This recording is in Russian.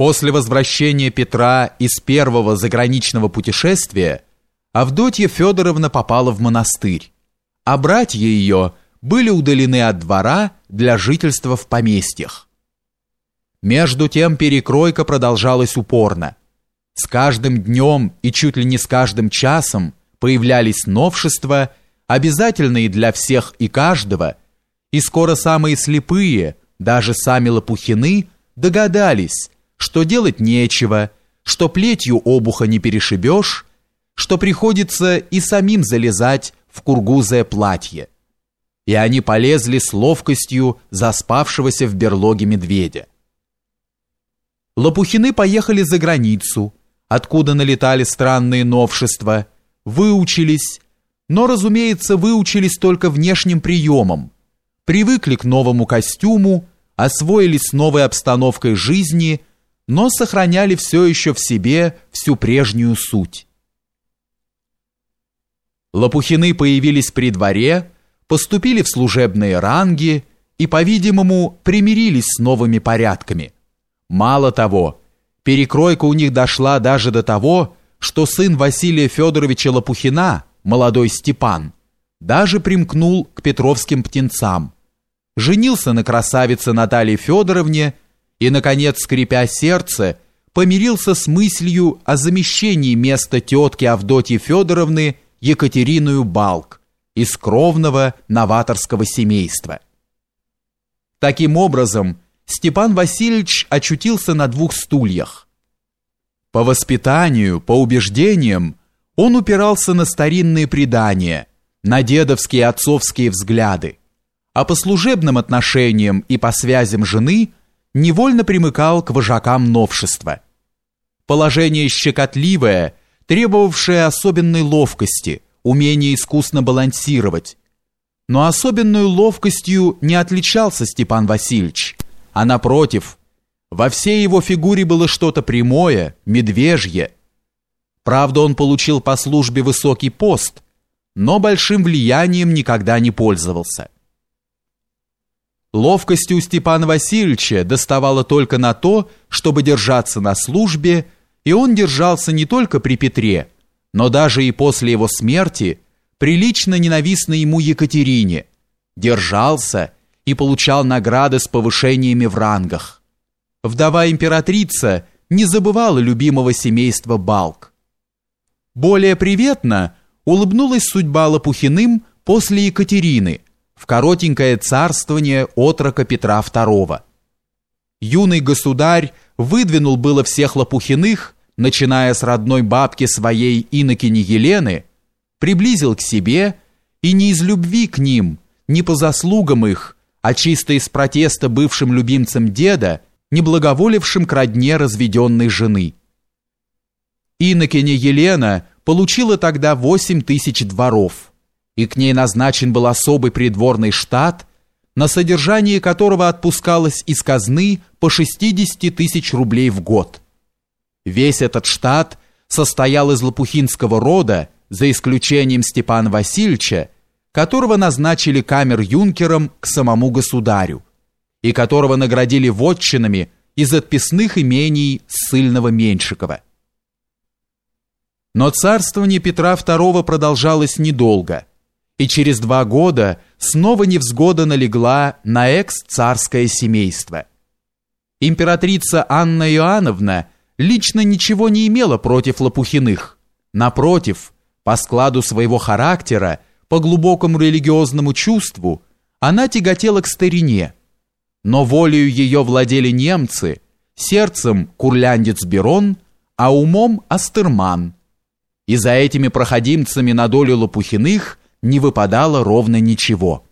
После возвращения Петра из первого заграничного путешествия Авдотья Федоровна попала в монастырь, а братья ее были удалены от двора для жительства в поместьях. Между тем перекройка продолжалась упорно. С каждым днем и чуть ли не с каждым часом появлялись новшества, обязательные для всех и каждого, и скоро самые слепые, даже сами Лопухины, догадались, что делать нечего, что плетью обуха не перешибешь, что приходится и самим залезать в кургузое платье. И они полезли с ловкостью заспавшегося в берлоге медведя. Лопухины поехали за границу, откуда налетали странные новшества, выучились, но, разумеется, выучились только внешним приемом, привыкли к новому костюму, освоились с новой обстановкой жизни – но сохраняли все еще в себе всю прежнюю суть. Лопухины появились при дворе, поступили в служебные ранги и, по-видимому, примирились с новыми порядками. Мало того, перекройка у них дошла даже до того, что сын Василия Федоровича Лопухина, молодой Степан, даже примкнул к петровским птенцам, женился на красавице Наталье Федоровне и, наконец, скрипя сердце, помирился с мыслью о замещении места тетки Авдотьи Федоровны Екатериною Балк из кровного новаторского семейства. Таким образом, Степан Васильевич очутился на двух стульях. По воспитанию, по убеждениям, он упирался на старинные предания, на дедовские отцовские взгляды, а по служебным отношениям и по связям жены – невольно примыкал к вожакам новшества. Положение щекотливое, требовавшее особенной ловкости, умения искусно балансировать. Но особенную ловкостью не отличался Степан Васильевич, а напротив, во всей его фигуре было что-то прямое, медвежье. Правда, он получил по службе высокий пост, но большим влиянием никогда не пользовался. Ловкости у Степана Васильевича доставало только на то, чтобы держаться на службе, и он держался не только при Петре, но даже и после его смерти, прилично ненавистной ему Екатерине, держался и получал награды с повышениями в рангах. Вдова императрица не забывала любимого семейства Балк. Более приветно улыбнулась судьба Лопухиным после Екатерины – в коротенькое царствование отрока Петра II. Юный государь выдвинул было всех Лопухиных, начиная с родной бабки своей инокини Елены, приблизил к себе и не из любви к ним, не по заслугам их, а чисто из протеста бывшим любимцам деда, не благоволившим к родне разведенной жены. Инокиня Елена получила тогда восемь тысяч дворов – и к ней назначен был особый придворный штат, на содержание которого отпускалось из казны по 60 тысяч рублей в год. Весь этот штат состоял из лопухинского рода, за исключением Степана Васильевича, которого назначили камер-юнкером к самому государю, и которого наградили вотчинами из отписных имений ссыльного Меньшикова. Но царствование Петра II продолжалось недолго – и через два года снова невзгода налегла на экс-царское семейство. Императрица Анна Иоанновна лично ничего не имела против Лопухиных. Напротив, по складу своего характера, по глубокому религиозному чувству, она тяготела к старине. Но волею ее владели немцы, сердцем курляндец Берон, а умом Астерман. И за этими проходимцами на долю Лопухиных не выпадало ровно ничего.